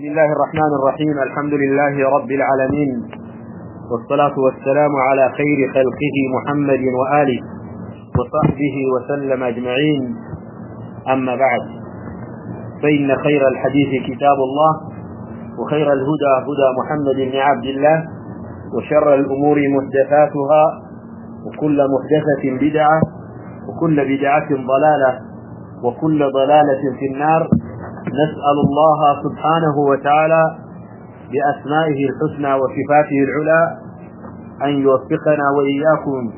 بسم الله الرحمن الرحيم، الحمد لله رب العالمين، والصلاة والسلام على خير خلقه محمد وآله وصحبه وسلم أجمعين، أما بعد، فإن خير الحديث كتاب الله، وخير الهدى هدى محمد بن عبد الله، وشر الأمور محدثاتها، وكل محدثة بدعة، وكل بدعة ضلالة، وكل ضلالة في النار. نسأل الله سبحانه وتعالى بأسمائه الحسنى وصفاته العلى أن يوفقنا وإياكم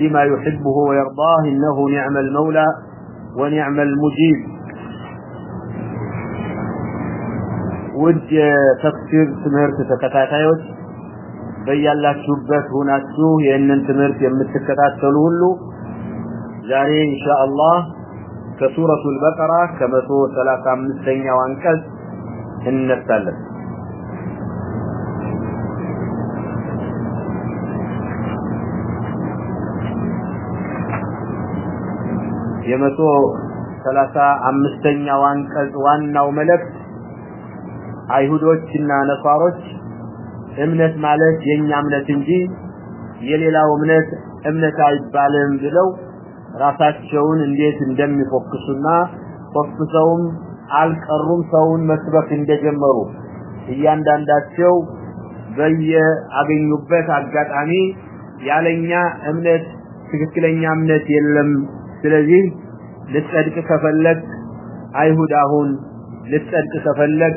لما يحبه ويرضاه إنه نعم المولى ونعم المجيب. ውድ የተፍሲር ትምህርት ተከታታዮች በያላችሁበት ሆናችሁ ይህንን ትምህርት جاري إن شاء الله كسورة البقرة كما سورة ثلاثة من السنة وانكز إن السلم كما سورة ثلاثة من السنة وانكز وانا وملك عيهود وشنا نصار وش امنة مالك ينعمنة تنجي يلي لا امنة امنة عيد بالهم ذلو ራሳቸውን እንዴት እንደሚፎክሱና ፎክሱም አልቀሩም ሰውን መስበክ እንደጀመሩ እያንዳንዳቸው በየአገኙበት አጋጣሚ ያለኛ እምነት ትክክለኛ እምነት የለም ስለዚህ ልትጸድቅ ከፈለግ አይሁዳሁን ልትጸድቅ ከፈለግ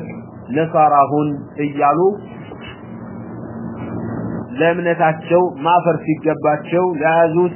ነሳራሁን እያሉ ለእምነታቸው ማፈር ሲገባቸው ለያዙት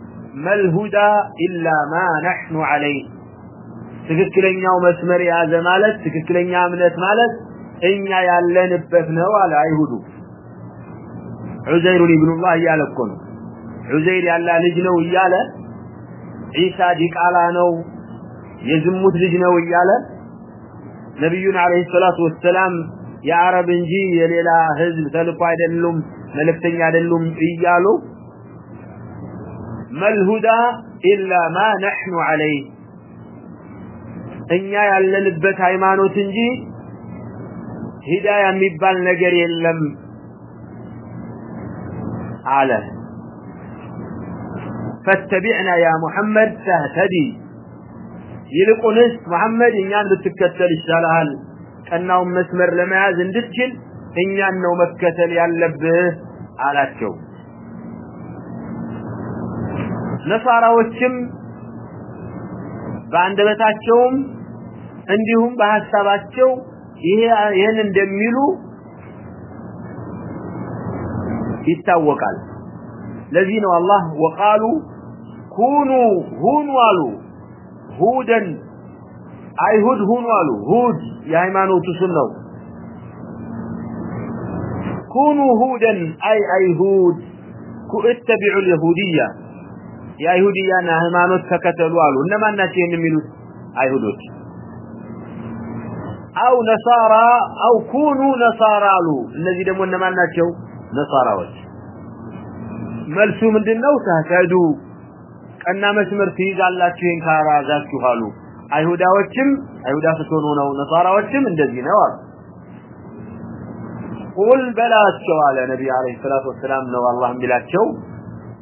ملہدا اللہ ما نحن علی ትክክለኛው መስመር ያዘ ማለት ትክክለኛ እምነት ማለት እኛ ያለንበት ነው አለ አይሁዱ ዑዘይር ኢብኑ ﷲ እያለ እኮ ነው ዑዘይር ያላ ልጅ ነው እያለ ኢሳ ዲቃላ ነው የዝሙት ልጅ ነው እያለ ነብዩን አለይሂ ሰላቱ ወሰለም የአረብ እንጂ የሌላ ህዝብ ተልኮ አይደሉም መልእክተኛ አይደሉም እያሉ መልሁዳ ኢላ ማ ነሕኑ ዐለይህ እኛ ያለንበት ሃይማኖት እንጂ ሂዳያ የሚባል ነገር የለም አለ ፈተቢዕና ያ ሙሐመድ ተህተዲ ይልቁንስ ሙሐመድ እኛን ብትከተል ይሻልሃል ቀናውን መስመር ለመያዝ እንድትችል እኛን ነው መከተል ያለብህ አላቸው ነሳራዎችም በአንደበታቸውም እንዲሁም በሐሳባቸው ይሄ ይሄን እንደሚሉ ይታወቃል ለዚህ ነው አላህ ወቃሉ ኩኑ ሁኑ አሉ ሁደን አይሁድ ሁኑ አሉ ሁድ የሃይማኖቱ ስም ነው ኩኑ ሁደን አይ አይሁድ اتبعوا اليهوديه የአይሁዲያና ህማኖት ተከተሉ አሉ እነማን ናቸው የሚሉት አይሁዶች አው ነሳራ አው ኩኑ ነሳራ አሉ እነዚህ ደግሞ እነማን ናቸው ነሳራዎች መልሱ ምንድነው ተከዱ ቀና መስመር ትይዛላችሁ ይን ካራዛችሁ አሉ አይሁዳዎችም አይሁዳ ስትሆኑ ነው ነሳራዎችም እንደዚህ ነው አሉ قل بلا سؤال النبي عليه الصلاه والسلام نو الله ملاچو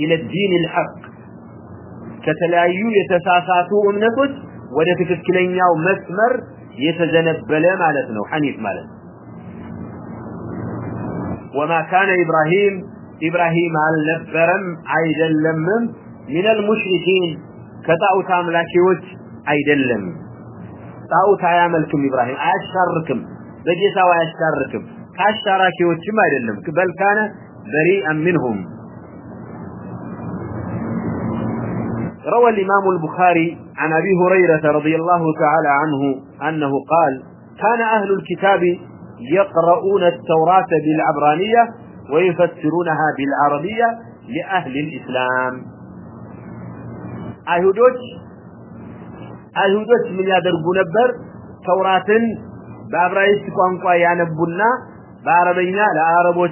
إلى الدين الحق. كتلايو يتساساتو أمنتك ودتكسكلين ياو مسمر يتزنبل مالتنا حنيف مالتنا وما كان إبراهيم إبراهيم النبرم عيدا لمم من المشركين كتاو تاملاكي وجه عيدا لم تاو تاياملكم إبراهيم أشاركم بجيسا وأشاركم كاشتراكي ما عيدا بل كان بريئا منهم روى الإمام البخاري عن أبي هريرة رضي الله تعالى عنه أنه قال كان أهل الكتاب يقرؤون التوراة بالعبرانية ويفسرونها بالعربية لأهل الإسلام. أهدوش أهدوش من يدربون نبر توراة بأبرائيس قوانقوا ينبونا بعربينا لأربوش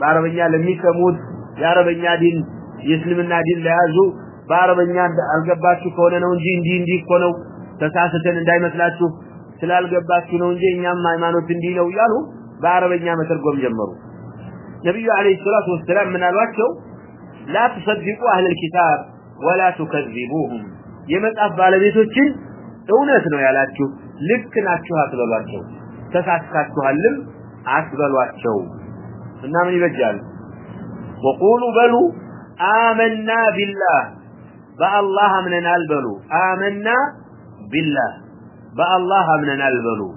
بعربينا لميكمود يا ربنا دين የእስልምና ዲን ለያዙ ባርበኛ አልገባችሁ ከሆነ ነው እንጂ እንዲ እንዲ ቆነው ተሳስተን እንዳይመስላችሁ ስላልገባችሁ ነው እንጂ እኛም ሃይማኖት እንዲ ነው ያሉ ባርበኛ መተርጎም ጀመሩ ነብዩ አለይሂ ሰላቱ ወሰለም እናሏቸው لا تصدقوا اهل الكتاب ولا تكذبوهم የመጣፍ ባለቤቶችን እውነት ነው ያላችሁ ልክ ናችሁ አትበሏቸው ተሳስካችኋልም አትበሏቸው እና ምን ይበጃል وقولوا بلوا آمنا بالله بالله أمننا البلو آمنا بالله بالله أمننا البلو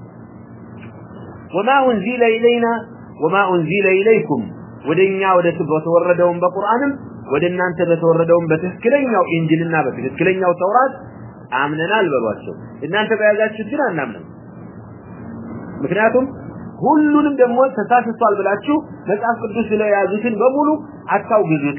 وما أنزل إلينا وما أنزل إليكم ودنيا ودتب وتوردهم بقرآنهم ودنا أنت بتوردهم بتسكلين أو إنجلنا بتسكلين أو توراة آمننا البلو أشو إن أنت بأيات شدنا نامنا مكنياتهم ሁሉንም ደግሞ ተሳስቷል ብላችሁ መጽሐፍ ቅዱስ ላይ ያዙትን በሙሉ አታውግዙት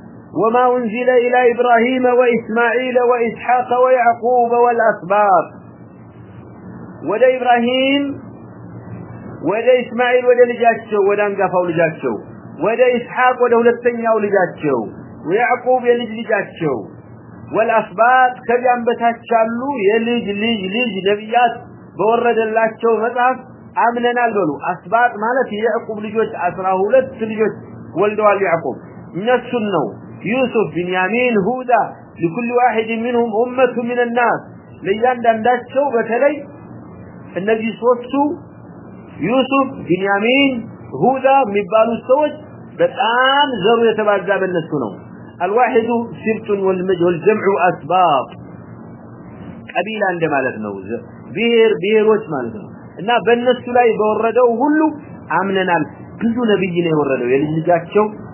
وما أنزل إلى إبراهيم وإسماعيل وإسحاق ويعقوب والأسباط. ودى إبراهيم ودى إسماعيل ودى لجاتشو ودى أنقفوا لجاتشو. ودى إسحاق ودى هلتنيا لجاتشو. ويعقوب يلج لجاتشو. والأسباط كجان بتاتشالو يلج، لج لج، نبيات بورد اللاتشو مطعف أمننا البلو أسباط مالت يعقوب لجوت أسراه لت لجوت ولدوا يعقوب. نفس النوم يوسف بنيامين هودا لكل واحد منهم أمة من الناس ليان دنداتشو بتلي النبي صوتسو يوسف بنيامين هودا مبالو السوج بتآن زروا يتبازى بالنسونو الواحد سبت والجمع أسباب قبيلة عند مالت نوز بير بير وش مالت نوز እና በእነሱ ላይ በወረደው ሁሉ አምነናል ብዙ ነብይ ነው የወረደው የልጅ ልጃቸው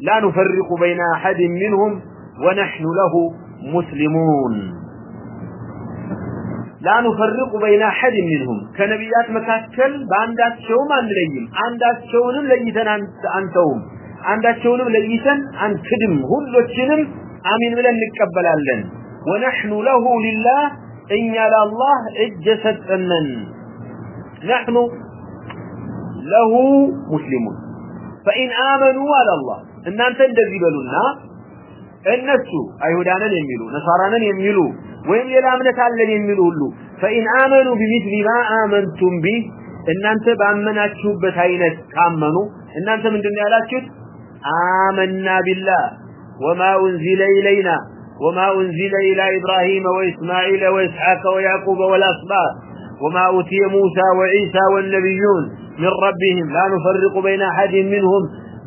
لا نفرق بين أحد منهم ونحن له مسلمون. لا نفرق بين أحد منهم. كنبيات مكاكل باندات شوم عن ليم عندات شونم ليتن أنتهم عندات شونم ليتن أنتدم هلوشنم آمين بلن نكبل لن ونحن له لله إن يلا الله اجسد أنن نحن له مسلمون فإن آمنوا على الله እናንተ እንደዚህ በሉና እነሱ አይሁዳንን የሚሉ ነሳራንን የሚሉ ወይም ሌላ እምነት አለን የሚሉ ሁሉ فإن آمنوا بمثل ما آمنتم به እናንተ ባመናችሁበት አይነት ካመኑ እናንተ ምንድነው ያላችሁት አመና ቢላህ وما أنزل إلينا وما أنزل إلى إبراهيم وإسماعيل وإسحاق ويعقوب والأصباط وما أوتي موسى وعيسى والنبيون من ربهم لا نفرق بين أحد منهم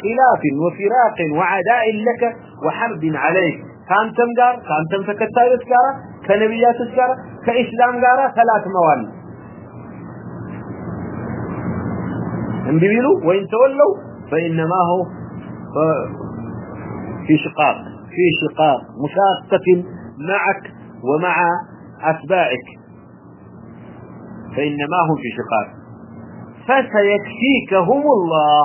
خلاف وفراق وعداء لك وحرب عليك كانتم ጋር كانتم ተከታዮች ጋር ከነብያቶች ጋር ከኢስላም ጋር ሰላት መዋል እንዲሉ ወይን ተወለው فانما هو في شقاق في شقاق مشاقة معك ومع أتباعك فإنما هم في شقاق فسيكفيكهم الله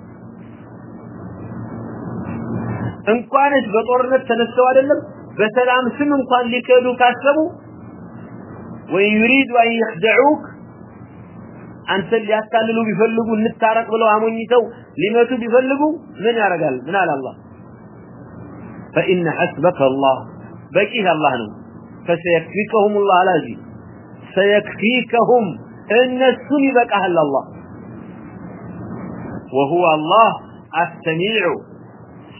እንኳንስ በጦርነት ተነስተው አይደለም በሰላም ስም እንኳን ሊከዱ ካሰቡ ወይ يريد ان يخدعوك አንተ ሊያታልሉ ቢፈልጉ እንታረቅ ብለው አሞኝተው ሊመቱ ቢፈልጉ ምን ያደርጋል ምን አለ አላህ فان حسبك الله بقي الله ነው فسيكفيكهم الله لازم سيكفيكهم النسون يبقى الله وهو الله السميع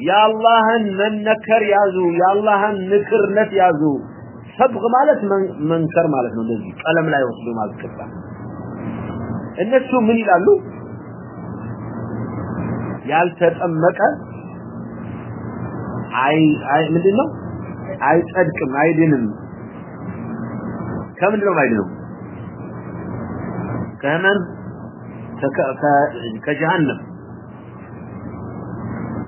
የአላህን መመከር ያዙ፣ የአላህን ምክርነት ያዙ። ሰብቅ ማለት መንከር ማለት ነው። እንደዚህ ቀለም ላይ ወስዶ ማስገባ። እነሱ ምን ይላሉ? ያልተጠመቀ አይ አይ ምንድን ነው አይጸድቅም፣ አይድንም። ከምንድን ነው አይድንም? ከህመም ከጀሃነም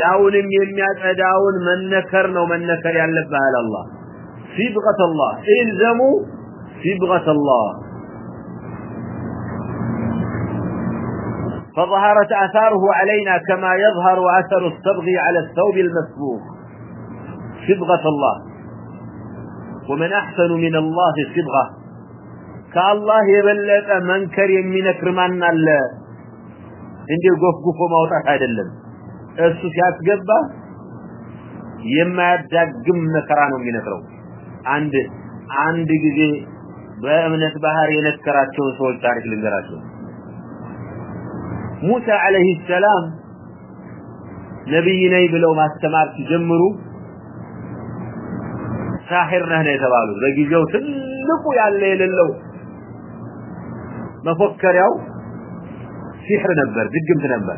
ላውንም የሚያጸዳውን መነከር ነው መነከር ያለብህ አለ አላህ ሲብቀት አላህ ኢልዘሙ ሲብቀት አላህ فظهرت آثاره علينا كما يظهر أثر الصبغ على الثوب المسبوغ صبغة الله ومن أحسن من الله صبغة ከአላህ የበለጠ መንከር የሚነክር ማን አለ እንዴ ጎፍጉፎ ማውጣት አይደለም እሱ ሲያስገባ የማያዳግም መከራ ነው የሚነግረው አንድ አንድ ጊዜ በእምነት ባህር የነከራቸው ሰዎች ታሪክ ልንገራቸው ሙሳ አለይሂ ሰላም ነብይ ነይ ብለው ማስተማር ሲጀምሩ ሳህር ነህ የተባሉት በጊዜው ትልቁ ያለ የሌለው መፎከሪያው ሲህር ነበር ድግምት ነበር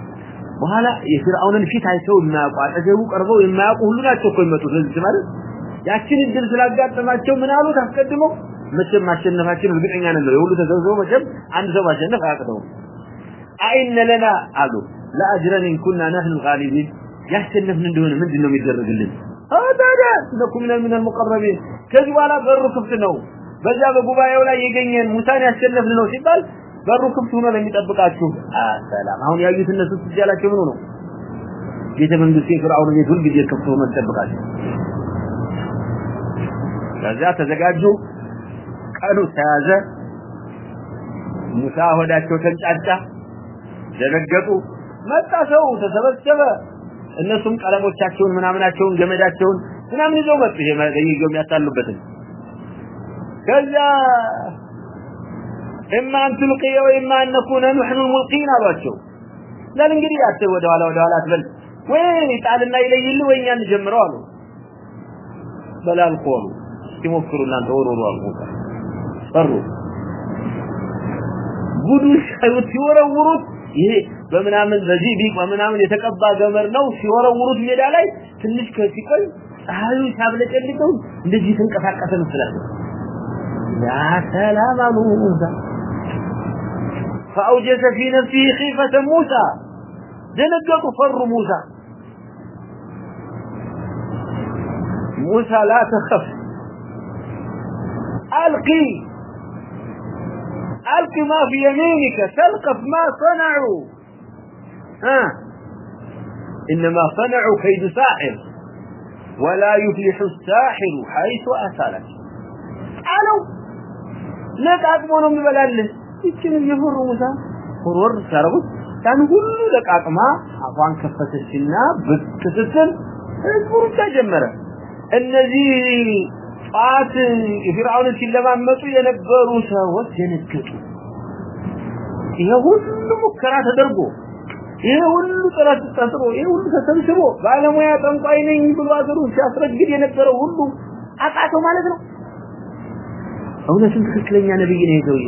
በኋላ የፍርአውንን ፊት አይተው ማቋጥ ገቡ ቀርበው የማያውቁ ሁሉ ናቸው ቆይመቱ ህዝብ ማለት ያችን እድል ስላጋጠማቸው ምን አሉ ታስቀድሞ መቼም ማሸነፋችን እርግጠኛ ነን የሁሉ ተዘዘው መቼም አንድ ሰው ማሸነፍ አያቅተውም አይነ ለና አሉ ለአጅረን ان كنا نحن الغالبين ያሸነፍን እንደሆነ ምንድን ነው የሚደረግልን አታዳ ነኩም ለምን المقربين ከዚህ በኋላ በሩ ክፍት ነው በዚያ በጉባኤው ላይ የገኘን ሙሳን ያሸነፍን ነው ሲባል በሩ ክፍት ሆኖ ለሚጠብቃችሁ አሰላም አሁን ያዩት እነሱ ትጃላችሁ ምን ነው ቤተ መንግስቴ ፍራውን የዱል ግዴ ክፍት ሆኖ ተጠብቃችሁ ከዛ ተዘጋጁ ቀኑ ተያዘ ሙሳ ሆዳቸው ተንጫጫ ደነገጡ መጣ ሰው ተሰበሰበ እነሱም ቀለሞቻቸውን ምናምናቸውን ገመዳቸውን ምናምን ይዘው መጡ ይሄ ለይገው የሚያታሉበት ከዛ እማ አንተ ልቀየው እማ እንኩነ نحن الملقين አባቸው ለምን እንግዲህ አጥ ወደ ኋላ ወደ ኋላ አትበል ወይ ጣልና ይለይል ወኛ እንጀምረው አሉ በላል ቆሙ ሲሞክሩና ተወሩሩ አሉ ፈሩ ቡዱሽ አይውት ይወረውሩት ይሄ በመናምን በዚህ ቢቅ በመናምን የተቀባ ገመር ነው ሲወረውሩት ሜዳ ላይ ትንሽ ከሲቀል ጣሉ ሳብለጨልቀው እንደዚህ ተንቀሳቀሰ መስላል ያ ሰላም አሉ ዘንድ فأوجس في نفسه خيفة موسى. دنقط فر موسى. موسى لا تخف. ألقي. ألق ما في يمينك. تلقف ما صنعوا. ها. إنما صنعوا كيد ساحر. ولا يفلح الساحر حيث أسالك قالوا لا تعقبونهم ببلالله ይችን የምሩ ሙዛ ሁሩር ሰርብ ታን ሁሉ ለቃቅማ አፋን ከፈተሽና በትትትን እዝሙር ተጀመረ እነዚህ ጣት ፍራውን ሲለማመጡ የነበሩ ሰዎች የነገጡ ይሄ ሁሉ ሙከራ ተደርጎ ይሄ ሁሉ ጥራት ተጠጥሮ ይሄ ሁሉ ተሰብስቦ ባለሙያ ጠንቋይ ነኝ ብሎ አገሩ ሲያስረግድ የነበረው ሁሉ አጣቶ ማለት ነው አሁን እንትን ትክክለኛ ነብይ ነው ይዘው ይሄ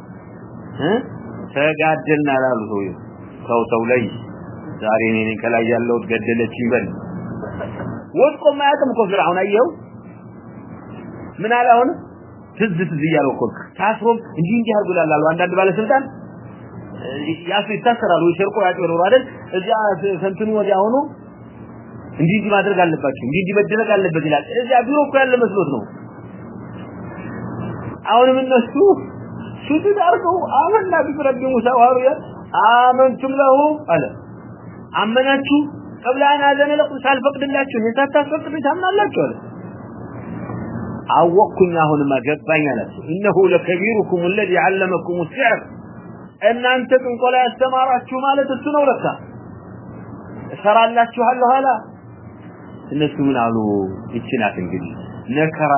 ተጋደልን አላሉ ሆይ ሰው ሰው ላይ ዛሬ ነኝ ከላይ ያለው ገደለች ይበል ወድቆ ማያቅም እኮ ፍራውን አየው ምን አለ አሁን ትዝ ትዝ ይያለው እኮ ታስሮም እንዲህ እንዲህ አርጉላል አሉ አንዳንድ ባለስልጣን ያስ ይታሰራሉ ይሸርቆ ያጭሩ አይደል እዚያ ሰንትኑ ወዲያ ሆኖ እንዲህ እንዲህ ማድረግ አለባቸው እንዲህ እንዲህ መደረግ አለበት ይላል እዚያ ቢሮ እኮ ያለ መስሎት ነው አሁንም እነሱ سجد أركه آمنا برب موسى وهارون آمنتم له قال آمنتم قبل أن آذن لكم سالفقد الله حساب تفقد تمنا الله قال عوقكم هنا ما إنه لكبيركم الذي علمكم السعر أن أنت تنقل أستماراتكم مالة السنة ولكا سرى الله شهل هلا الناس من علو اتشنات انجلي نكرا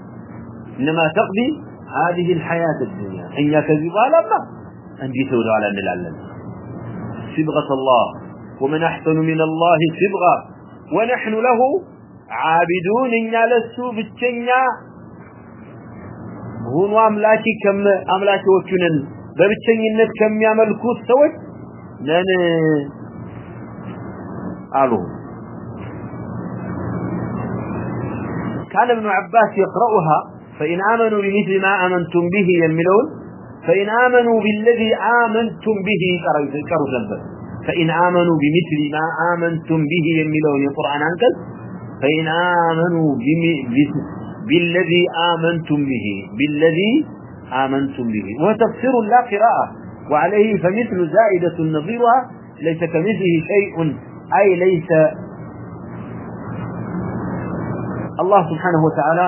انما تقضي هذه الحياة الدنيا. ان يكذب على الله ان يسود على ان العلم صبغة الله، ومن احسن من الله صبغة ونحن له عابدون ان يلسوا بالتنيا هنو املاكي كم املاكي وكنن ببتنينت كم يعمل كوت سوت؟ لان قالوا كان ابن عباس يقرأها. فإن آمنوا بمثل ما آمنتم به يملون فإن آمنوا بالذي آمنتم به كروا ذنبا فإن آمنوا بمثل ما آمنتم به يملون القرآن أنكل فإن آمنوا بالذي آمنتم به. بالذي آمنتم به. وهو تفسير لا قراءة. وعليه فمثل زائدة نظيرها. ليس كمثله شيء. أي ليس الله سبحانه وتعالى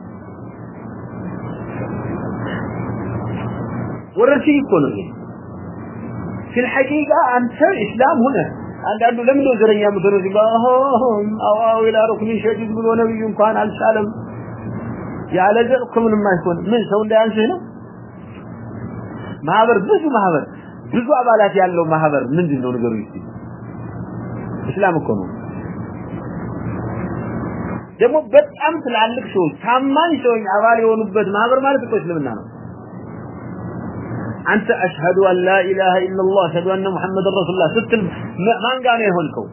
ወረርሽኝ እኮ ነው ይሄ في الحقيقة أنت إسلام هنا አንዳንዱ ለምን ነው ዘረኛ ምትሮ ሲባል አዋው ኢላ ሩክኒ ሸዲድ ብሎ ነብዩ እንኳን አልቻለም ያለ ዘር ምንም አይሆን ምን ሰው እንዳያንስህ ነው ማህበር ብዙ ማህበር ብዙ አባላት ያለው ማህበር ምንድን ነው ነገሩ ይስቲ እስላም እኮ ነው ደግሞ በጣም ትላልቅ ሰዎች ታማኝ ሰዎች አባል የሆኑበት ማህበር ማለት እኮ እስልምና ነው انت اشهد ان لا اله الا الله اشهد ان محمد رسول الله. ستل من قام يهلكو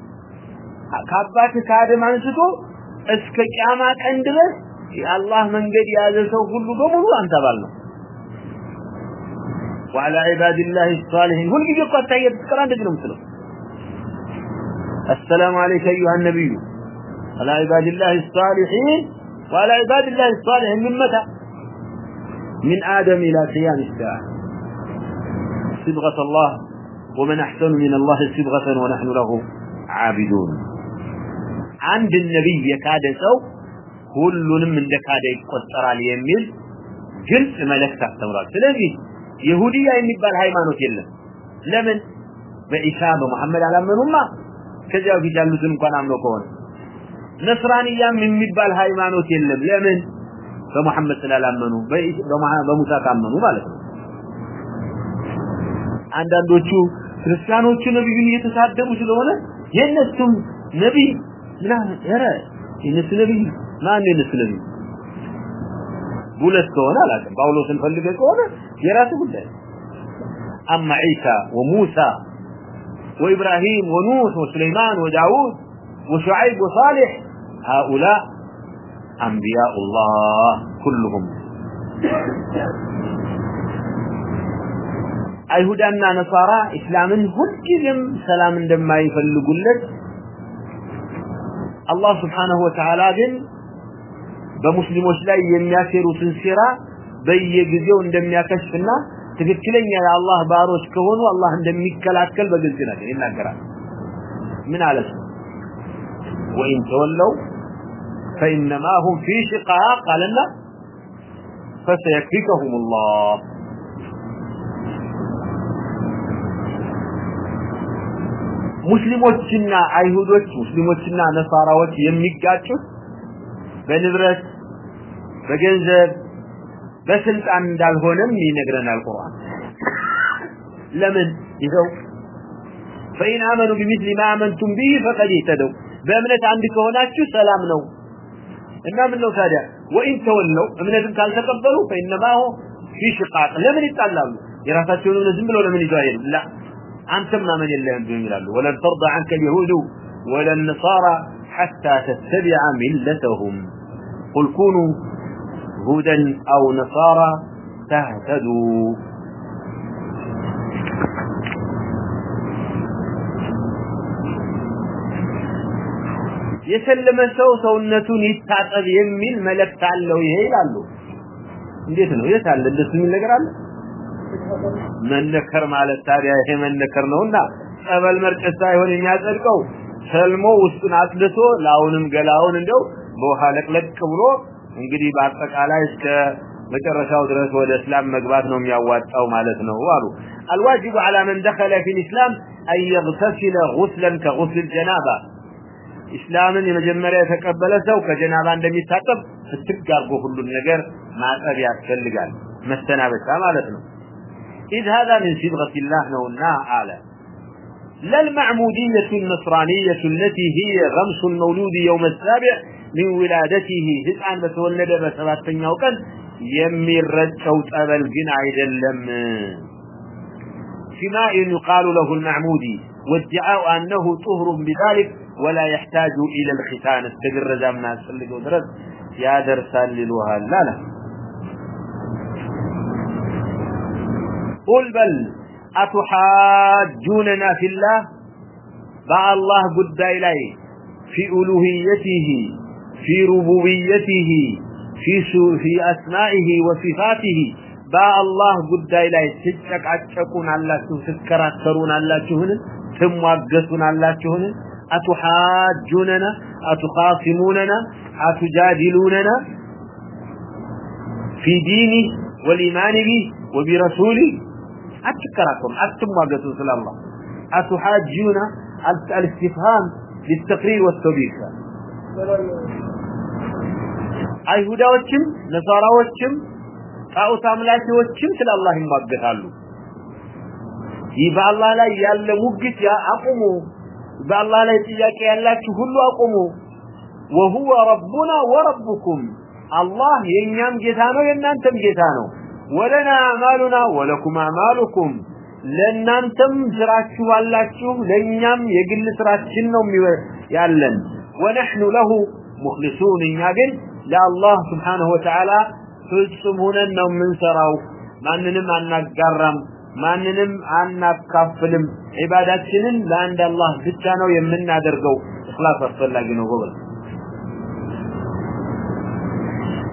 كاد ما أنستو اسك قيامات عندنا يا الله من قد يازلتو كله قبلو انت بالنا وعلى عباد الله الصالحين. هل يجي قد تأيد عند جنو مثله السلام عليك أيها النبي. على عباد الله الصالحين، وعلى عباد الله الصالحين من متى؟ من آدم إلى قيام الساعة. صبغة الله، ومن أحسن من الله صبغة ونحن له عابدون. عند النبي يكاد سو كل من دكاد يتقصر على يميل جلس ملك تحت تستمر سلازي يهودية يمبال ما يلا. لمن؟ بإسابة محمد على من أمه كذا في جلسون كان عملو كون. نصرانية يميبال هاي ما يلا. لمن؟ بمحمد صلى الله عليه وسلم. بموسى كامنوا مالك አንዳንዶቹ ክርስቲያኖቹ ነብዩን እየተሳደቡ ስለሆነ የነሱም ነብይ ምናምን ኧረ የነሱ ነብይ ማን የነሱ ነብይ ሁለት ከሆነ አላውቅም ጳውሎስን ፈልገ ከሆነ የራሱ ጉዳይ አማ ዒሳ ወሙሳ وإبراهيم ونوح وسليمان وداود وشعيب وصالح هؤلاء أنبياء الله كلهم አይሁዳና ነሳራ እስላምን ሁልጊዜም ሰላም እንደማይፈልጉለት አላህ ስብሓንሁ ወተዓላ ግን በሙስሊሞች ላይ የሚያሴሩትን ሴራ በየጊዜው እንደሚያከሽፍና ትክክለኛ የአላህ ባሮች ከሆኑ አላህ እንደሚከላከል በግልጽ ነገር ይናገራል ምን አለ ወኢን ተወለው فإنما هم في شقاق قال لنا فسيكفيكهم الله ሙስሊሞችና አይሁዶች ሙስሊሞችና ነሳራዎች የሚጋጩት በንብረት በገንዘብ በስልጣን እንዳልሆነም ይነግረናል ቁርአን ለምን ይዘው فإن آمنوا بمثل ما آمنتم به فقد اهتدوا በእምነት አንድ ከሆናችሁ ሰላም ነው እና ምን ነው ታዲያ ወኢን ተወለው እምነትን ካልተቀበሉ فإنما هو في شقاق ለምን ይጣላሉ የራሳቸውን እምነት ዝም ብለው ለምን ይዘው አይሄዱም አንተም ማመን የለህም ቢሆን ይላሉ ወለን ተርዳ عنك اليهود ولا النصارى حتى تتبع ملتهم قل كونوا هودا أو نصارى تهتدوا የሰለመ ሰው ሰውነቱን ይታጠብ የሚል መልእክት አለው ይሄ ይላሉ እንዴት ነው የት አለ እንደሱ የሚል ነገር አለ መነከር ማለት ታዲያ ይሄ መነከር ነውና ጸበል መርጨት ሳይሆን የሚያጸድቀው ሰልሞ ውስጡን አጽድቶ ላውንም ገላውን እንደው በውሃ ለቅለቅ ብሎ እንግዲህ በአጠቃላይ እስከ መጨረሻው ድረስ ወደ እስላም መግባት ነው የሚያዋጣው ማለት ነው አሉ الواجب على من دخل في الاسلام ان يغتسل غسلا كغسل الجنابه اسلاما የመጀመሪያ የተቀበለ ሰው ከጀናባ እንደሚታጠብ ፍትግ አርጎ ሁሉን ነገር ማጠብ ያስፈልጋል መስተናበቻ ማለት ነው إذ هذا من صبغة الله نونا أعلى. لا المعمودية النصرانية التي هي غمس المولود يوم السابع من ولادته هزعا بتولد بسبات تنيوكا يمي الرد شوت أبا الجنع لم فيما يقال له المعمودي وادعاء أنه طهر بذلك ولا يحتاج إلى الختان، استقر زمنا سلقوا درس يا درسال للوها لا لا. قل بل أتحاجوننا في الله؟ بع الله قد إليه. في ألوهيته، في ربوبيته، في في أسمائه وصفاته. بع الله قد إليه. تشك عشكون على تذكرون على شهن ثم وقسون على شهن أتحاجوننا؟ أتخاصموننا؟ أتجادلوننا؟ في ديني والإيمان به وبرسوله؟ أتكركم أتمواقتوا سل الله أتحاجون الاستفهام للتقرير والتوبيخ አይሁዳዎችም ነሳራዎችም ጣዖት አምላኪዎችም ስለ አላህ ይሟገታሉ ይህ በአላህ ላይ ያለ ሙግት አቁሙ በአላህ ላይ ጥያቄ ያላችሁ ሁሉ አቁሙ وهو ربنا وربكم الله የኛም ጌታ ነው የናንተም ጌታ ነው ولنا اعمالنا ولكم اعمالكم ለናንተም ስራችሁ አላችሁ ለኛም የግል ስራችን ነው ያለን ونحن له مخلصون እኛ ግን ለአላህ Subhanahu Wa Ta'ala ፍጹም ሆነን ነው የምንሰራው ማንንም አናጋራም ማንንም አናካፍልም ዒባዳችንን ለአንድ አላህ ብቻ ነው የምናደርገው ኢኽላስ አስፈላጊ ነው ጎበዝ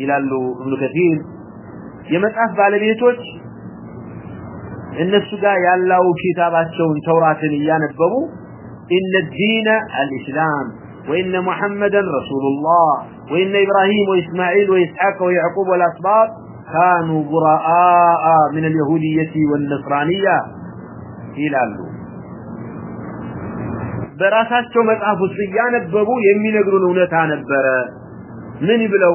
ይላሉ ابن كثير የመጽሐፍ ባለቤቶች እነሱ ጋር ያለው ኪታባቸውን ተውራትን እያነበቡ ان الدين الاسلام وان محمدا رسول الله وان ابراهيم واسماعيل واسحاق ويعقوب والاسباط كانوا براء من اليهوديه والنصرانيه ይላሉ በራሳቸው መጽሐፍ ውስጥ እያነበቡ የሚነግሩን እውነታ ነበረ ምን ብለው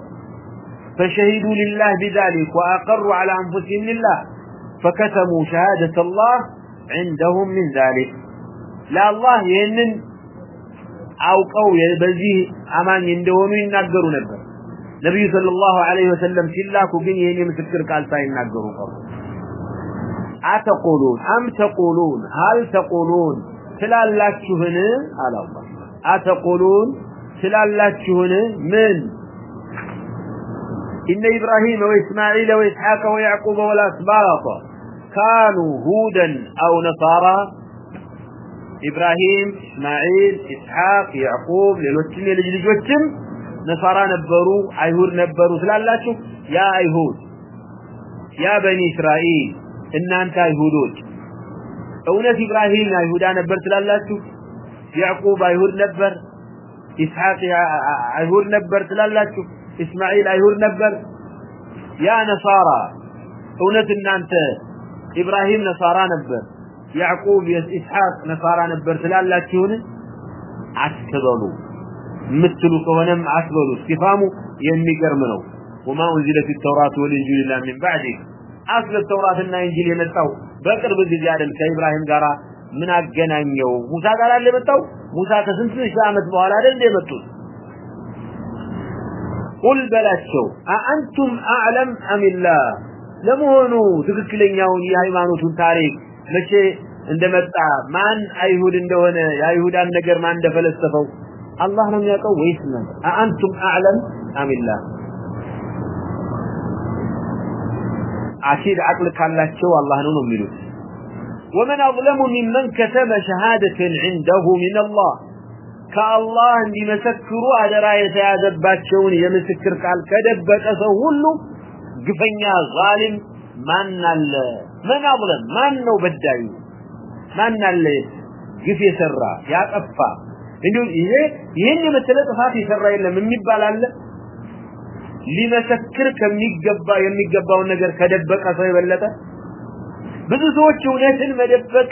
فشهدوا لله بذلك وأقروا على أنفسهم لله فكتموا شهادة الله عندهم من ذلك. لا الله ينن أو أوقوا بزيه أمان يندهون ينقروا نبه. نبي صلى الله عليه وسلم سلاك وقنيه يهني مسكر كالتا ينقروا قبل أتقولون؟ أم تقولون؟ هل تقولون؟ سلال لا تشهن على الله. أتقولون؟ سلال لا تشهن من؟ إن إبراهيم وإسماعيل وإسحاق ويعقوب والأسباط كانوا هودا أو نصارى. إبراهيم، إسماعيل، إسحاق، يعقوب للوتم يلجل جوتم نصارى نبروا، أيهود نبروا. سلالاتهم، يا أيهود، يا بني إسرائيل، إن أنت أيهودوت. أونس إبراهيم أيهود نبر سلالاتهم. يعقوب، أيهود نبر. إسحاق أيهود نبر سلالاتهم. እስማኤል አይሁድ ነበር ያ ነሳራ እውነት እናንተ ኢብራሂም ነሳራ ነበር ያዕቁብ ኢስሐቅ ነሳራ ነበር ስላላችሁን አትበሉ ምትሉ ከሆነም አትበሉ እስቲፋሙ የሚገርም ነው وما انزلت التوراة والانجيل الا من بعده اصل التوراة እና እንጂል የመጣው በቅርብ ጊዜ አይደል ከኢብራሂም ጋራ ምን አገናኘው ሙሳ ጋር አለ የመጣው ሙሳ ከስንት ሺህ ዓመት በኋላ አይደል የመጡት ቁል በላቸው አአንቱም አዕለም አሚላህ ለመሆኑ ትክክለኛውን የሃይማኖቱን ታሪክ መቼ እንደመጣ ማን አይሁድ እንደሆነ የአይሁዳን ነገር ማን እንደፈለሰፈው አላህ ነው የሚያውቀው ወይስ ነው አአንቱም አዕለም አሚላህ አኪድ አቅል ካላቸው አላህ ነው ነው የሚሉት ومن أظلم ممن كتب شهادة عنده من الله ከአላህ እንዲመሰክሩ አደራ የተያዘባቸውን የምስክር ቃል ከደበቀ ሰው ሁሉ ግፈኛ ዛሊም ማን አለ ምን አብለ ማን ነው በዳኝ ማን አለ ግፍ የሰራ ያጠፋ እንዴ ይሄ ይሄን የመሰለ ጥፋት የሰራ የለም የሚባል አለ ሊመሰክር ከሚገባ የሚገባውን ነገር ከደበቀ ሰው የበለጠ ብዙ ሰዎች እውነትን መደበቅ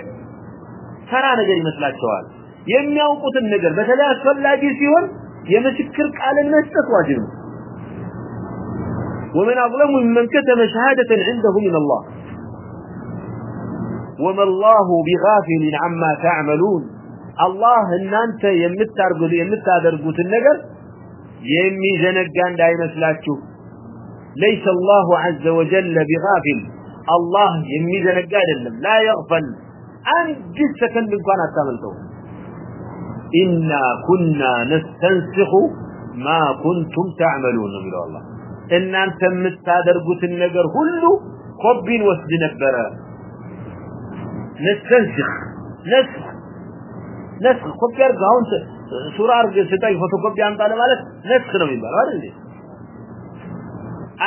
ሰራ ነገር ይመስላቸዋል የሚያውቁትን ነገር በተለይ አስፈላጊ ሲሆን የምስክር ቃልን መስጠት ዋጅብ ነው ومن أظلم ممن كتم شهادة عنده من الله وما الله بغافل عما تعملون الله ان انت يمتارغو يمتادرغوت النجر يمي زنگا እንዳይመስላችሁ ليس الله عز وجل بغافل الله يمي زنگا አይደለም لا يغفل አንድ ሰከንድ እንኳን አታመልጠው إنا كنا نستنسخ ما كنتم تعملون ብለው الله እናንተ የምታደርጉትን ነገር ሁሉ ኮቢን ወስድ ነበረ نستنسخ نسخ نسخ ኮፒ አርግ አሁን ሱራ አርግ ስጠኝ ፎቶኮፒ አምጣ ለማለት ነስክ ነው የሚባለው አይደል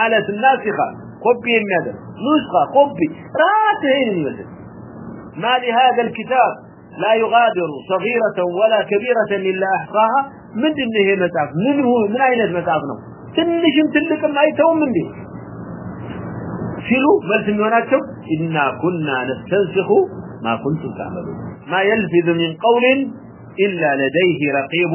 አለት ናሲኻ ኮፒ የሚያደርግ ኑስኻ ኮፒ ራስ ይሄን የሚመስል ما لهذا الكتاب لا يغادر صغيرة ولا كبيرة إلا أحصاها. من إنه متاف؟ من هو؟ من أين المتاف نو؟ تنشم تلكم أيتهم من دي. شلو بل سنوناتهم إنا كنا نستنسخ ما كنتم تعملون. ما يلفظ من قول إلا لديه رقيب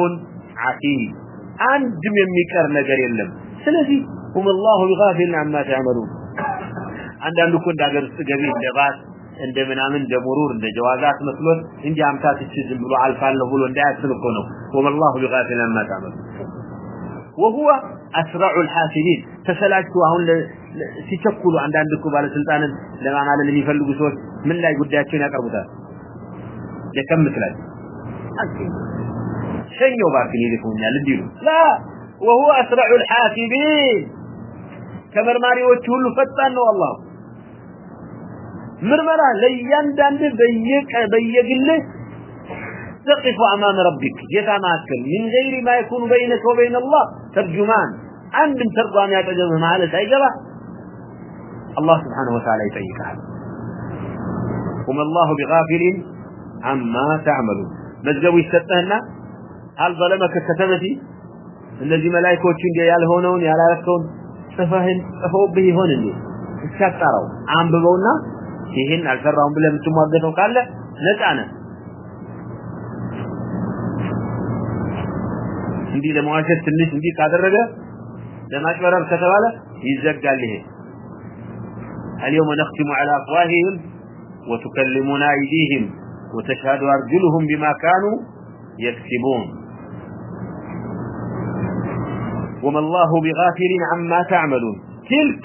عتيد. عندم يميكر نجر يلم. سلسي، هم الله بغافل عما تعملون. عندما نكون داقر استقبيل لغاس እንደ ምናምን እንደ ሙሩር እንደ ጀዋዛት መስሎን እንጂ አምታት እቺ ዝም ብሎ አልፋለሁ ብሎ እንዳያስብ እኮ ነው ወላሁ ቢጋፊል አማ ታመሉ وهو اسرع الحاسبين ተሰላችሁ አሁን ሲቸኩሉ አንዳንድ እኮ ባለስልጣንን ለማማለል የሚፈልጉ ሰዎች ምን ላይ ጉዳያቸውን ያቀርቡታል የከምትላል ሸኞ ባክን ይልኩኛል እንዲሉ ላ وهو اسرع الحاسبين ከመርማሪዎች ሁሉ ፈጣን ነው አላህ ምርመራ ለእያንዳንድ በየቀ በየግል تقف امام ربك جتا معكل من غير ما يكون بينك وبين الله ترجمان عند ترجمان يتجمع معلش ايجبا الله سبحانه وتعالى يطيقها وما الله بغافل عما تعملون مزجو يستهنا هل ظلمك كتبتي الذي ملائكه እንደ ያልሆነውን ያላረከውን ጽፈህን ጽፈውብህ ይሆን እንዴ እስካጣራው አንብበውና ይሄን አልሰራውም ብለህ የምትሟገተው ካለ ነፃ ነህ እንዲህ ለመዋሸት ትንሽ እንዲህ ካደረገ ለማጭበረር ከተባለ ይዘጋል ይሄ اليوم نختم على افواههم وتكلمنا ايديهم وتشهد ارجلهم بما كانوا يكسبون وما الله بغافل عما تعملون تلك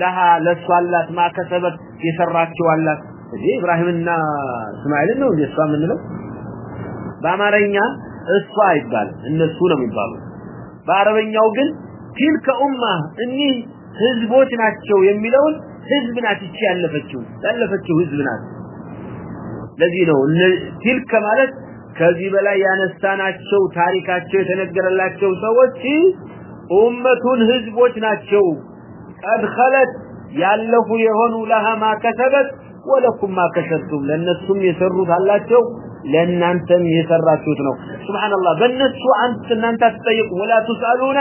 ለሃ ለሷ አላት ማከሰበት የሰራችው አላት እዚህ ኢብራሂምና እስማኤል ነው እሷ ምን ነው በአማርኛ እሷ አይባልም እነሱ ነው የሚባሉ በአረበኛው ግን تلك امه اني ህዝቦች ናቸው የሚለውን ህዝብ ናት እቺ ያለፈችው ያለፈችው ህዝብ ናት ለዚህ ነው تلك ማለት ከዚህ በላይ ያነሳናቸው ታሪካቸው የተነገረላቸው ሰዎች ኡመቱን ህዝቦች ናቸው قد خلت ያለፉ የሆኑ لها ما كسبت ولكم ما كسبتم ለነሱም የሰሩት አላቸው ለእናንተም የሰራችሁት ነው ሱብሃንአላህ በእነሱ አንተ እናንተ አትጠይቁ ولا تسالون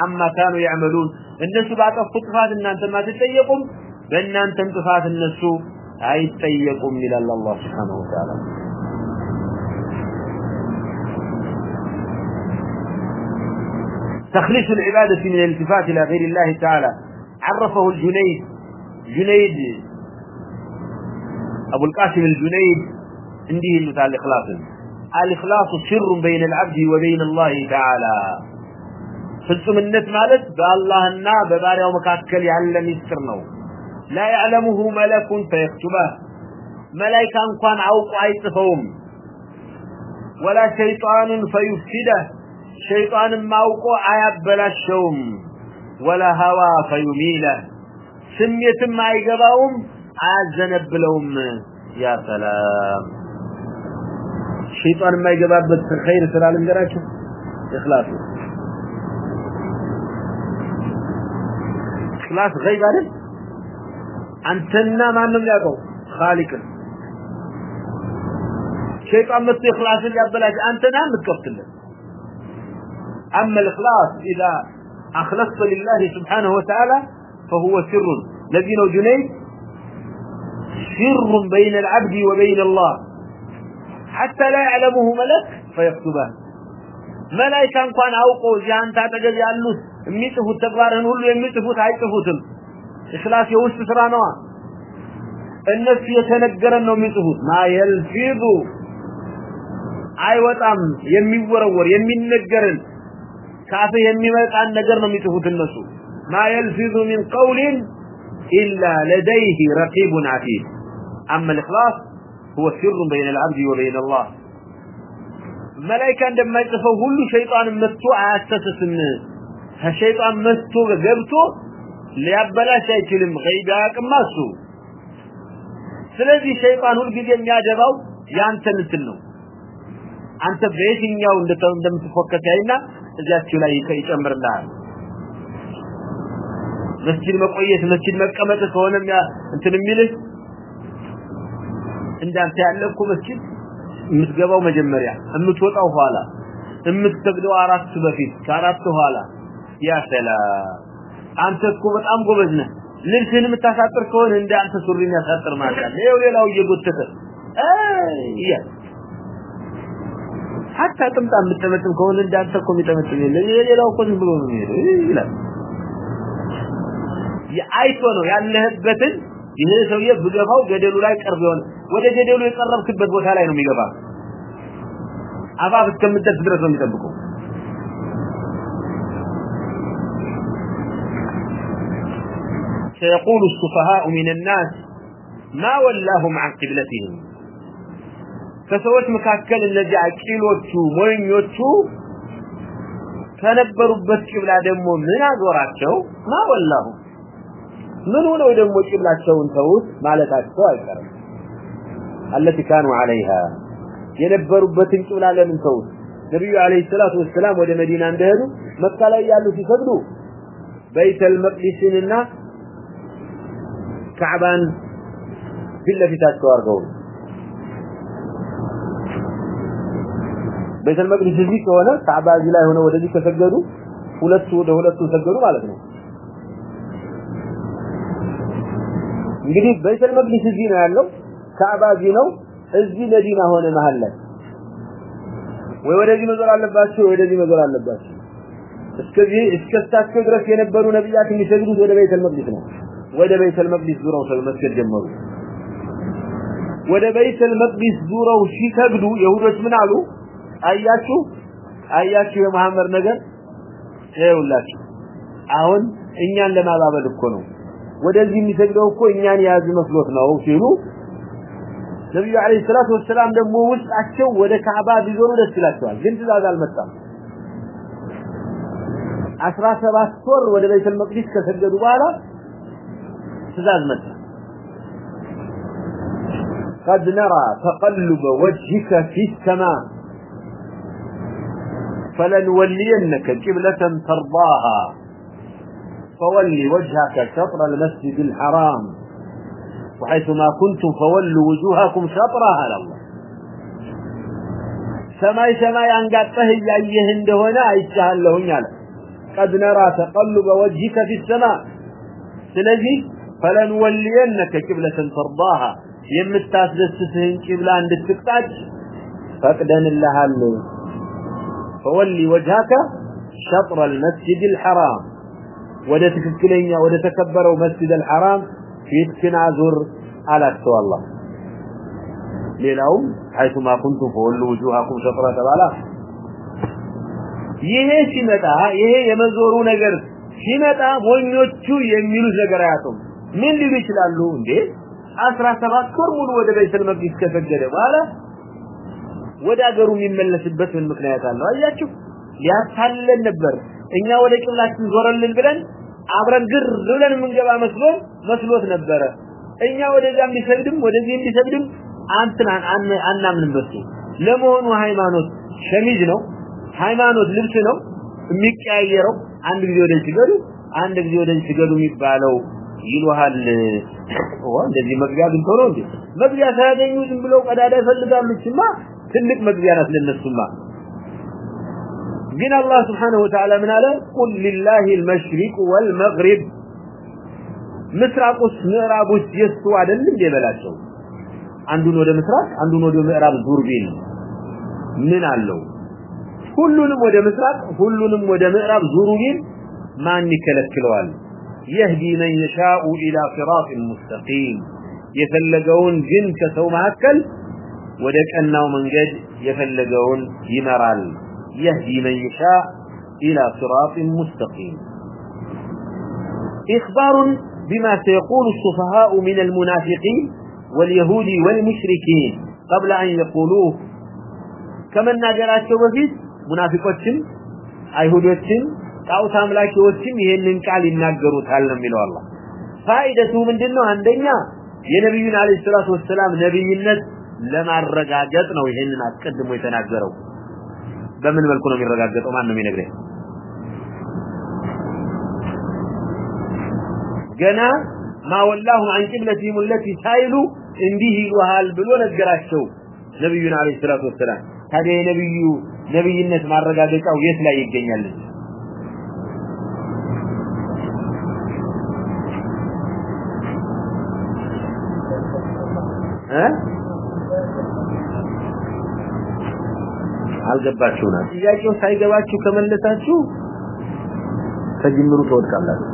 عما كانوا يعملون እነሱ ባጠፉት ጥፋት እናንተ ማትጠየቁም በእናንተም ጥፋት እነሱ አይጠየቁም ይላል አላህ Subhanahu Wa Ta'ala تخليص العبادة من الالتفات إلى غير الله تعالى عرفه الجنيد. جنيد. أبو القاسم الجنيد. عنده المثال الإخلاص. الإخلاص سر بين العبد وبين الله تعالى. فالسمنة مالت بالله النا بباري ومكاكل يعلم يسترنو لا يعلمه ملك فيكتبه. ملائكة انقان عوق عيطفهم ولا شيطان فيفسده. شيطان ما عوقه عيب بلا الشوم ولا هوى فيميله ስሜትም አይገባውም አያዘነብለውም يا سلام شيطان የማይገባበት خير ስራ ልንገራችሁ اخلاص اخلاص غيب አይደል አንተና ማንም ያውቀው خالق شيطان مت اخلاص ሊያበላሽ አንተና ምትከፍትለት اما الاخلاص اذا اخلصت لله سبحانه وتعالى فهو سر الذي نو جنيد سر بين العبد وبين الله حتى لا يعلمه ملك فيكتبه ملائكه እንኳን አውቀው ጃን ታጠገብ ያሉት የሚጽፉት ተግባርን ሁሉ የሚጽፉት አይጽፉትም اخلاص የውስጥ ስራ ነው እነሱ የተነገረን ነው የሚጽፉት ማ የልፊዙ አይወጣም የሚወረወር የሚነገርን ካፍ የሚመጣን ነገር ነው የሚጽፉት እነሱ። ما يلفظ من قول الا لديه رقيب عتيد اما الاخلاص هو سر بين العبد وبين الله ملائكه عندما يصفوا كل شيطان مستو عاتسسن فالشيطان مستو غبطو ليابلاش አይችልም غيباك ماسو ስለዚህ ሸይጣን ሁልጊዜ የሚያደባው ያንተን እንትን ነው። አንተ በየትኛው እንደተም እንደምትፈከከ አይና እዚያችሁ ላይ ይጨምርላል መስጂድ መቆየት መስጂድ መቀመጥ ከሆነ እንትን የሚልህ እንዳንተ ያለኩ መስጂድ የምትገባው መጀመሪያ የምትወጣው ኋላ የምትሰግደው አራት በፊት ከአራት ኋላ ያ ሰላም አንተ እኮ በጣም ጎበዝ ነህ ልብስህን የምታሳጥር ከሆነ እንደ አንተ ሱሪ የሚያሳጥር ማለት ነው ሌላው እየጎተተ አይ ሀታ ጥምጣ የምትጠመጥም ከሆነ እንደ አንተ እኮ የሚጠመጥም የለ ሌላው እኮ ዝም ብሎ ነው የሚሄደው ይላል አይቶ ነው ያለህበትን ይሄ ሰውዬ ብገፋው ገደሉ ላይ ቅርብ ይሆን ወደ ገደሉ የቀረብክበት ቦታ ላይ ነው የሚገባ አፋፍ እስከምትደርስ ድረስ ነው የሚጠብቀው سيقول السفهاء من الناس ما ولاهم عن قبلتهم فسوات مكاكل الذي عكيل وطو مرن يطو فنبروا بسك بلا دمو من عزورات شو ما هو الله من هنا ودمو كبلا ما لتاك شو التي كانوا عليها ينبروا بسك بلا دم انتوث نبي عليه الصلاة والسلام ودى مدينة اندهن مكالا يعلو في صدره بيت المقلس لنا كعبان في اللفتات كوارغون ቤተል መቅደስ እዚህ ከሆነ ካዕባ እዚህ ላይ ሆነ ወደዚህ ተሰገዱ ሁለቱ ወደ ሁለቱ ተሰገዱ ማለት ነው እንግዲህ ቤተል መቅደስ እዚህ ነው ያለው ካዕባ እዚህ ነው እዚህ ለዲና ሆነ መሃል ላይ ወይ ወደዚህ መዞር አለባችሁ ወደዚህ መዞር አለባችሁ እስከዚህ እስከታቸው ድረስ የነበሩ ነቢያት የሚሰግዱት ወደ ቤተል መቅደስ ነው ወደ ቤተል መቅደስ ዙረው ሰለመስገድ ጀመሩ ወደ ቤተል መቅደስ ዙረው ሲሰግዱ የሁዶች ምን አሉ አያችሁ አያችሁ የመሐመድ ነገር ይኸውላችሁ አሁን እኛን ለማባበል እኮ ነው ወደዚህ የሚሰግደው እኮ እኛን የያዝ መስሎት ነው ሲሉ ነብዩ አለይሂ ሰላቱ ወሰላም ደግሞ ውስጣቸው ወደ ካዕባ ቢዞሩ ደስ ይላቸዋል ግን ትእዛዝ አልመጣም አስራ ሰባት ወር ወደ ቤተል መቅዲስ ከሰገዱ በኋላ ትእዛዝ መጣ قد نرى تقلب وجهك في السماء فلنولينك قبلة ترضاها. فولي وجهك شطر المسجد الحرام. وحيثما كنتم فولوا وجوهكم شطرها لله. سماي سماي تهي أيهند هنا إجهل لهم يالا قد نرى تقلب وجهك في السماء. سنجي فلنولينك قبلة ترضاها. يمتاس دستسهن قبلة عند التكتاج فقدن الله اللي. فولي وجهك شطر المسجد الحرام ወደ ትክክለኛ ወደ ተከበረው መስጂድ الحرام ፊትክን አዙር አላቸው አላህ ሌላውም حيثما كنتم فولوا وجوهكم شطر ተባላ ይሄ ሲመጣ ይሄ የመዞሩ ነገር ሲመጣ ሞኞቹ የሚሉት ነገር አያጡም ምን ሊሉ ይችላሉ እንዴ 17 ወር ሙሉ ወደ ቤተል መቅዲስ ከሰገደ በኋላ ወደ አገሩ የሚመለስበት ምን ምክንያት አለ አያችሁ ያታለን ነበር እኛ ወደ ቅላችን ዞረልን ብለን አብረን ግር ብለን መንገባ መስሎ መስሎት ነበር እኛ ወደዛም ቢሰግድም ወደዚህም ቢሰግድም አንተናን አናምንም በሱ ለመሆኑ ሃይማኖት ሸሚዝ ነው ሃይማኖት ልብስ ነው የሚቀያየረው አንድ ጊዜ ወደ ሲገዱ አንድ ጊዜ ወደ ሲገዱ የሚባለው ይሉሃል ወንድ ልጅ መግቢያ ግን ተሮ እንዴ መግቢያ ሳያገኙ ዝም ብለው ቀዳዳ ይፈልጋሉችማ ትልቅ መግቢያ ናት ለነሱማ ግን አላህ Subhanahu Wa Ta'ala ምን አለ ቁል ሊላሂ المشرق والمغرب ምስራቁስ ምዕራቡስ የሱ አይደል እንዴ በላቸው አንዱን ወደ ምስራቅ አንዱን ወደ ምዕራብ ዙር ቢል ምን አለው ሁሉንም ወደ ምስራቅ ሁሉንም ወደ ምዕራብ ዙሩ ቢል ማን ይከለክለዋል يهدي من يشاء الى صراط مستقيم የፈለገውን ግን ከሰው መካከል ወደ ቀናው መንገድ የፈለገውን ይመራል። يهدي من يشاء إلى صراط مستقيم إخبار بما سيقول السفهاء من المنافقين واليهود والمشركين قبل أن يقولوه كما ناجرات وفيد منافقين أيهودين ጣውት አምላኪዎችም ይሄንን ቃል ይናገሩታል ነው የሚለው አላህ። ፋይደቱ ምንድነው? አንደኛ የነብዩን አለይሂ ሰላቱ ወሰለም ነብይነት ለማረጋገጥ ነው ይሄንን አስቀድሞ የተናገረው በምን መልኩ ነው የሚረጋገጠው ማን ነው የሚነግረኝ ገና ما والله عن قبلتهم التي سائلوا እንዲህ ይሉሃል ብሎ ነገራቸው ነብዩን አለይሂ ሰላቱ ወሰለም ታዲያ የነብዩ ነብይነት ማረጋገጫው የት ላይ ይገኛል አልገባችሁና ጥያቄው ሳይገባችሁ ከመለሳችሁ ከጅምሩ ተወድቃላችሁ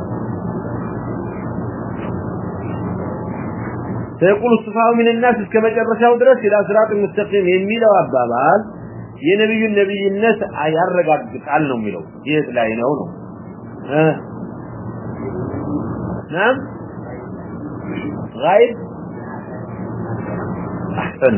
سيقول الصفاء من الناس كما جرشاو درس الى صراط المستقيم የሚለው አባባል የነብዩ ነብይነት ያረጋግጣል ነው የሚለው የት ላይ ነው ነው እ ናም غايب አህሰን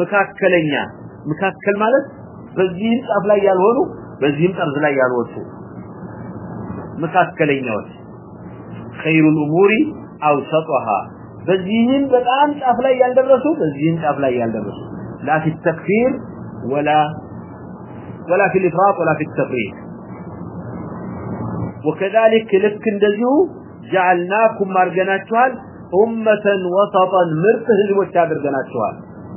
መካከለኛ መካከል ማለት በዚህም ጫፍ ላይ ያልሆኑ በዚህም ጠርዝ ላይ ያልወጡ መካከለኛዎች خير الامور اوسطها በዚህም በጣም ጫፍ ላይ ያልደረሱ በዚህም ጫፍ ላይ ያልደረሱ لا في التكفير ولا ولا في الافراط ولا في التفريط وكذلك لك እንደዚሁ جعلناكم ማርገናችኋል امه وسطا ምርጥ ህዝቦች አድርገናችኋል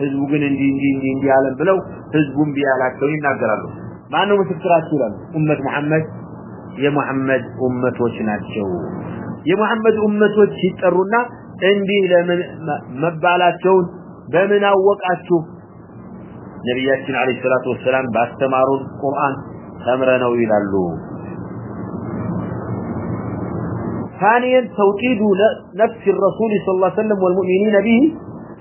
ህዝቡ ግን እንዲህ እንዲህ እንዲህ እንዲህ አለን ብለው ህዝቡን ቢያላቸው ይናገራሉ ማነው ምስክራችሁ ይላሉ ኡመት መሐመድ የሙሐመድ ኡመቶች ናቸው የሙሐመድ ኡመቶች ሲጠሩና እንዲህ ለምን መባላቸውን በምን አወቃችሁ ነቢያችን አለይሂ ሰላቱ ወሰላም ባስተማሩን ቁርአን ተምረነው ይላሉ ثانيا توقيد نفس الرسول صلى الله عليه وسلم والمؤمنين به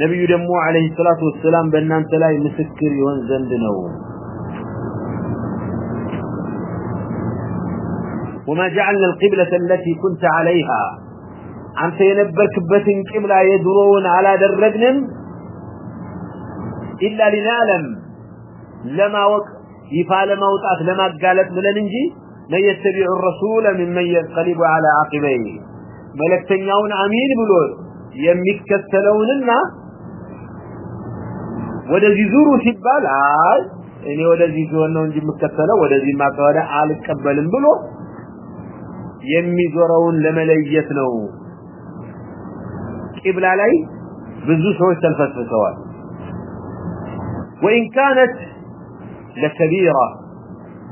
ነብዩ ደግሞ አለይሂ ሰላቱ ወሰላም በእናንተ ላይ ምስክር ይሆን ዘንድ ነው وما جعلنا القبلة التي كنت عليها أنت ينبرك بتن قبلة يدرون على درجنم إلا لنعلم لما وقت يفعل موطات لما قالت من ننجي من يتبع الرسول ممن ينقلب على عقبيه ملكتنياون امين بلو የሚከተለውንና ወደዚህ ዙሩ ሲባል አይ እኔ ወደዚህ ዞር ነው እንጂ የምከተለው ወደዚህ ማቀወደ አልቀበልም ብሎ የሚዞረውን ለመለየት ነው ቂብላ ላይ ብዙ ሰዎች ተልፈስፈዋል وإن كانت لكبيرة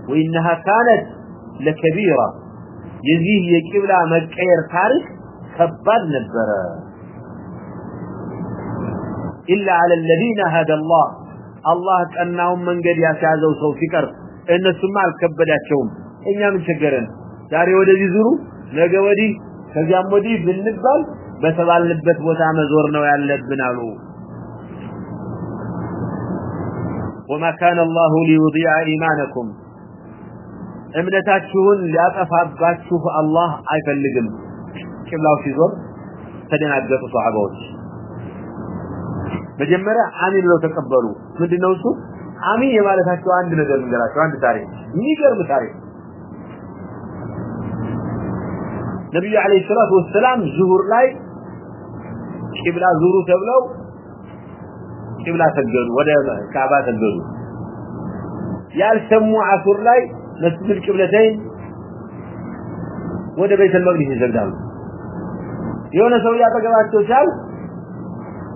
وإنها كانت لكبيرة يزيه يقبلا مكير تارك كباد نبرا إلا على الذين هدى الله الله كأنهم من قد يسعزوا سو فكر إن السماء الكبداتهم إننا من شكرا داري ودي زرو نقا ودي كجام ودي بالنبال بسبال نبت وتعمى زورنا ويعلبنا له وما كان الله ليضيع إيمانكم እምነታችሁን ሊያጠፋባችሁ አላህ አይፈልግም ቂብላው ሲዞር ተደናገጡ ሷሃባዎች መጀመሪያ አሚን ብለው ተቀበሉ ምንድነው እሱ አሚን የማለታቸው አንድ ነገር እንገራቸው አንድ ታሪክ ይገርም ታሪክ ነብዩ አለይሂ ሰላቱ ወሰለም ዙሁር ላይ ቂብላ ዙሩ ተብለው ቂብላ ተገዱ ወደ ካዕባ ተገዱ ያልሰሙ አሱር ላይ መስጊድ ቂብለተይን ወደ ቤተል መቅዲስ ይዘጋሉ የሆነ ሰው ያጠገባቸው ሲያልፍ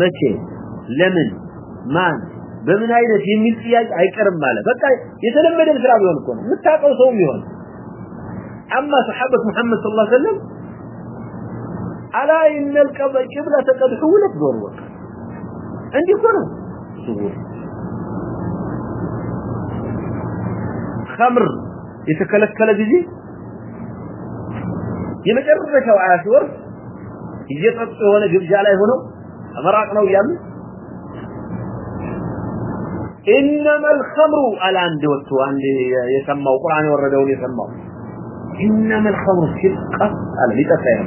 መቼ ለምን ማን በምን አይነት የሚል ጥያቄ አይቀርም ማለት በቃ የተለመደ ስራ ቢሆን እኮ ነው የምታውቀው ሰው ቢሆን አማ ሰሐበት ሙሐመድ ሰለላሁ ዐለይሂ ወሰለም አላ ኢነ القبلة قد حولت ዞር ወቅ እንዲህ እኮ ነው خمر የተከለከለ ጊዜ የመጨረሻው አያት ወር እየጠጡ የሆነ ግብዣ ላይ ሆነው መራቅ ነው እያሉ إنما الخمر على عند وقت عند يسمى القرآن وردون يسمى إنما الخمر شرقة على لتفايا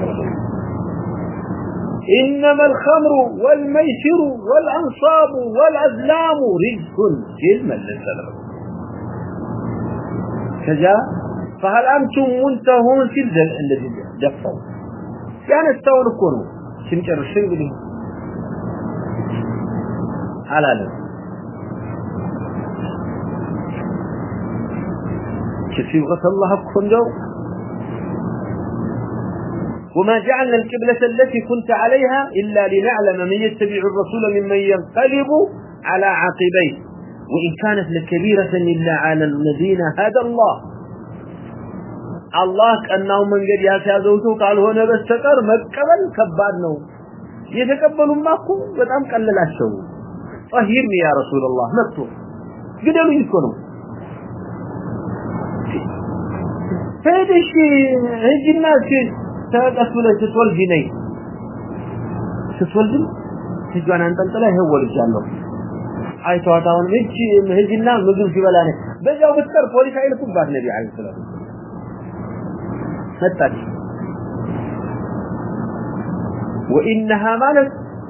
إنما الخمر والميسر والأنصاب والأزلام رجس كلمة للسلام كذا فهل أنتم منتهون في الزل الذي دفعوا يعني استوى نكونوا سنجر الشرق لي على ذلك كثير غسل الله بكون وما جعلنا القبلة التي كنت عليها إلا لنعلم من يتبع الرسول ممن ينقلب على عقبيه. وإن كانت لكبيرة إلا على الذين هدى الله. الله كأنه من قد يتعذوته قال هنا بستقر مكبل كبادنا يتكبلوا ماكو بتعم قلل الشو طهرني يا رسول الله نتو قدروا يسكنوا فهذا الشيء، هذه الناس تاك أسولة تسول جنين تسول جنين تجوان أن تنتلا هو الرجال أي تواتاون هذه الناس مجل جبلانة بس يوم بستر فوليس عيلة كبار نبي عليه الصلاة والسلام. هذا وإنها مالك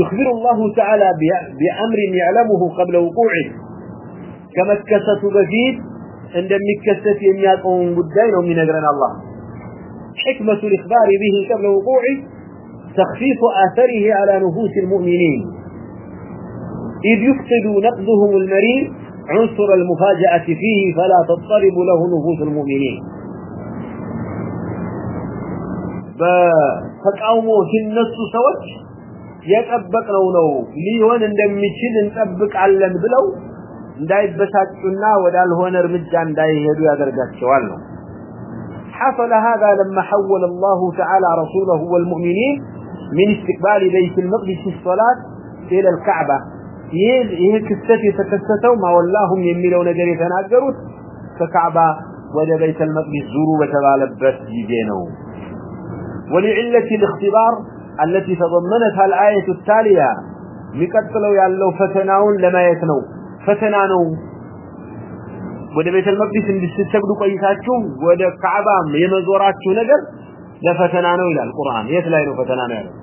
يخبر الله تعالى بأمر يعلمه قبل وقوعه. كما اتكست بفيد عند مكست يمياقون بدين ومن أجرنا الله. حكمة الإخبار به قبل وقوعه، تخفيف آثره على نفوس المؤمنين. إذ يفقد نقدهم المرير عنصر المفاجأة فيه، فلا تضطرب له نفوس المؤمنين. فتقاوموا في النص سوت يطبق ነው ነው ሊሆን እንደሚችል እንጠብቅ አለን ብለው እንዳይበሳጩና ወዳልሆነ እርምጃ እንዳይሄዱ ያደርጋቸዋል ነው حصل هذا لما حول الله تعالى رسوله والمؤمنين من استقبال بيت المقدس في الصلاة إلى الكعبة ይህ ክስተት የተከሰተው ማወላሁም የሚለው ነገር የተናገሩት ከካዕባ ወደ ቤተ المقدس ዙሩ በተባለበት ጊዜ ነው ولعلة الاختبار التي تضمنتها الآية التالية ሚቀጥለው ያለው ፈተናውን ለማየት ነው ፈተና ነው ወደ ቤተ المقدس እንድትሰግዱ ቆይታችሁ ወደ ካዕባ የመዞራችሁ ነገር ለፈተና ነው ይላል ቁርአን የት ላይ ነው ፈተና ነው ያለው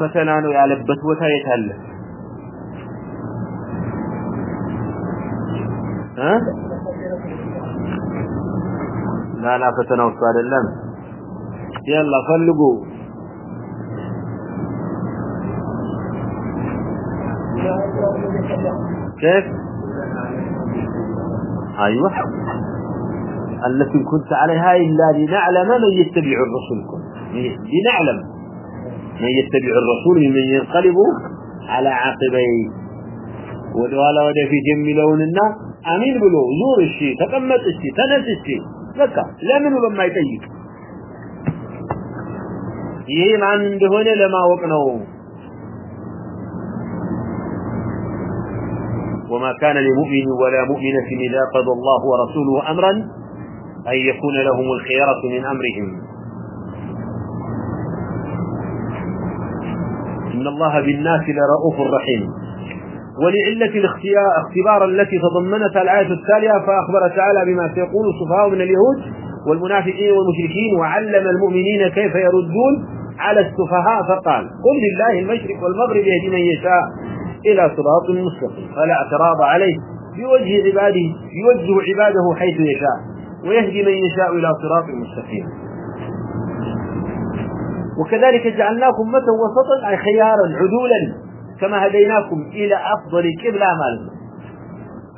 ፈተና ነው ያለበት ቦታ የት አለ እ ላላ ፈተና ውስጥ አይደለም يلا فلقوا كيف؟ ايوه التي كنت عليها إلا لنعلم من يتبع الرسول. لنعلم من يتبع الرسول، من ينقلب على عقبيه ودوالا ودفي جمي لون الناس أمين بلو، زور الشيء، تقمت الشيء، تنس الشيء. لك، لا منه لما يتيك. ይሄ ማን እንደሆነ ለማወቅ ነው وما كان لمؤمن ولا مؤمنة إذا قضى الله ورسوله أمرا أن يكون لهم الخيرة من أمرهم إن الله بالناس لرؤوف رحيم ولعلة الاختبار التي تضمنتها الآية التالية فأخبر تعالى بما سيقول السفهاء من اليهود والمنافقين والمشركين وعلم المؤمنين كيف يردون على السفهاء فقال قل لله المشرق والمغرب يهدي من يشاء إلى صراط مستقيم. فلا اعتراض عليه. بوجه عباده، يوجه عباده حيث يشاء، ويهدي من يشاء إلى صراط مستقيم. وكذلك جعلناكم أمة وسطا، أي خيارا، عدولا، كما هديناكم إلى أفضل قبلة مالنا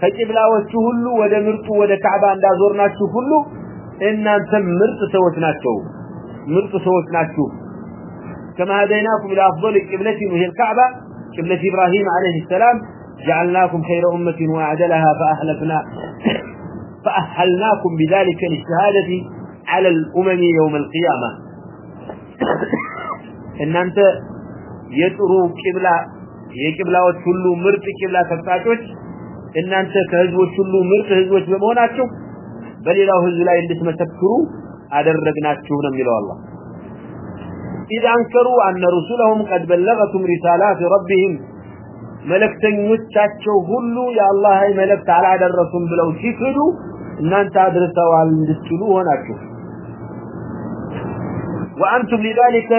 فقبلة وتهلوا ودا مرتوا ودا كعبة عند أزورنا تهلوا إن أنت مرت سوتناكو مرت سوتناكو كما هديناكم إلى أفضل قبلة وهي الكعبة، قبلة إبراهيم عليه السلام. جعلناكم خير أمة وأعدلها فأهلفنا فأهلناكم بذلك للشهادة على الأمم يوم القيامة. إن أنت يتروا قبلة هي قبلة وتهلوا مرت قبلة كفتاكوش إن أنت كهزوة تهلوا مرت هزوة بموناتشو بل إله هزو لا يندس إذا أنكروا أن رسلهم قد بلغتهم رسالات ربهم. ملك تنوتشاتشو هلو يا الله هاي ملك تعالى على الرسول بلو አላደረሱም إن أنت እናንተ على እንድትሉ ሆናችሁ وأنتم لذلك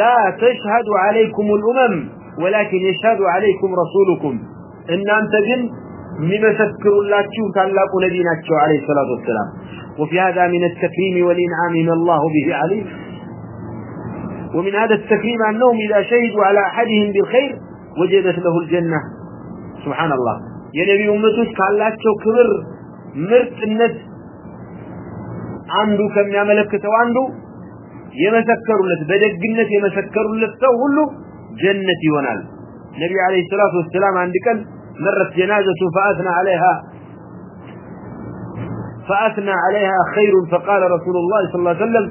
لا تشهد عليكم الأمم، ولكن يشهد عليكم رسولكم. إن أنت جن، مما لمسكروا الله تعلقوا نبينا عليه الصلاة والسلام. وفي هذا من التكريم والإنعام من الله به عليه ومن هذا التكريم أنهم إذا شهدوا على أحدهم بالخير وجدت له الجنة. سبحان الله. يا نبي أمتك قال لك كبر، مرت النت. عنده كم يعملك عنده يمسكر لك بدق النت يمسكر لك كله جنة يونال. النبي عليه الصلاة والسلام عندك مرت جنازة فأثنى عليها. فأثنى عليها خير، فقال رسول الله صلى الله عليه وسلم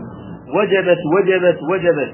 وجبت وجبت وجبت.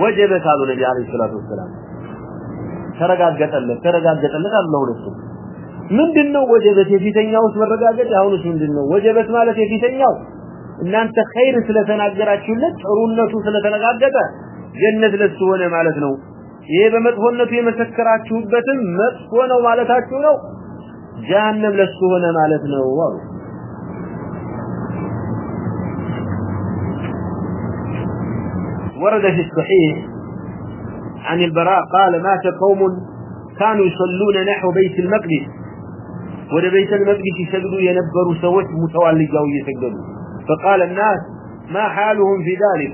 ወጀበት አሉ ነብይ አለይሂ ሰላቱ ወሰለም ተረጋግጠለት ተረጋግጠለት አላህ ወደሱ ምንድነው ወጀበት የፊተኛውስ መረጋገጥ አሁንስ ምንድነው ወጀበት ማለት የፊተኛው እናንተ خیر ስለተናገራችሁለት ጥሩነቱ ስለተረጋገጠ ጀነት ለሱ ሆነ ማለት ነው ይሄ በመጥፎነቱ የመሰከራችሁበትን መጥፎ ነው ማለታችሁ ነው ጀሃነም ለሱ ሆነ ማለት ነው ወሩ ورد في الصحيح عن البراء قال مات قوم كانوا يصلون نحو بيت المقدس. وده بيت المقدس يسجدوا ينبروا سوت متوالي جاو يسجدوا فقال الناس ما حالهم في ذلك?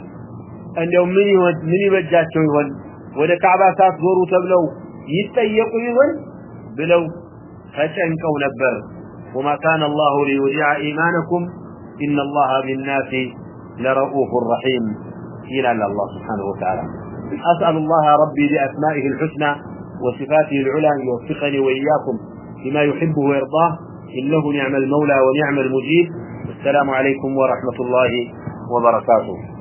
أنهم من يود من يبجاتوا يهون وده كعبة تزوروا تبلو يتيقوا يهون بلو فشنكوا نبر وما كان الله ليوديع إيمانكم إن الله بالناس لرؤوف رحيم إلى الله سبحانه وتعالى. أسأل الله ربي لأسمائه الحسنى وصفاته العلى أن يوفقني وإياكم لما يحبه ويرضاه. إنه نعم المولى ونعم المجيب السلام عليكم ورحمة الله وبركاته.